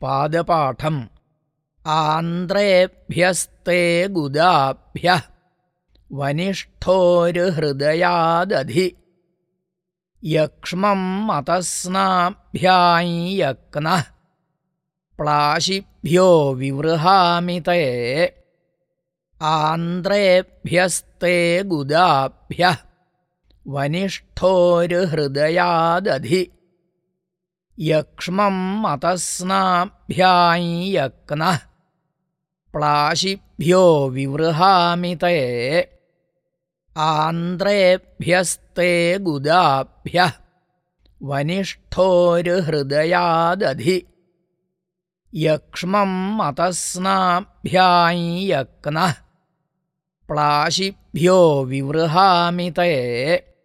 पादपाठम्। आन्द्रेभ्यस्ते गुदाभ्यः वनिष्ठोर्हृदयादधि। यक्ष्मं मतस्नाभ्याय्यक्नः प्लाशिभ्यो विवृहामि ते। आन्द्रेभ्यस्ते गुदाभ्यः वनिष्ठोर्हृदयादधि यक्ष्मं मतस्नाभ्याय्यक्नः प्लाशिभ्यो विवृहामि ते। आन्द्रेभ्यस्ते गुदाभ्यः वनिष्ठोर्हृदयादधि। यक्ष्मं मतस्नाभ्याय्यक्नः प्लाशिभ्यो विवृहामि ते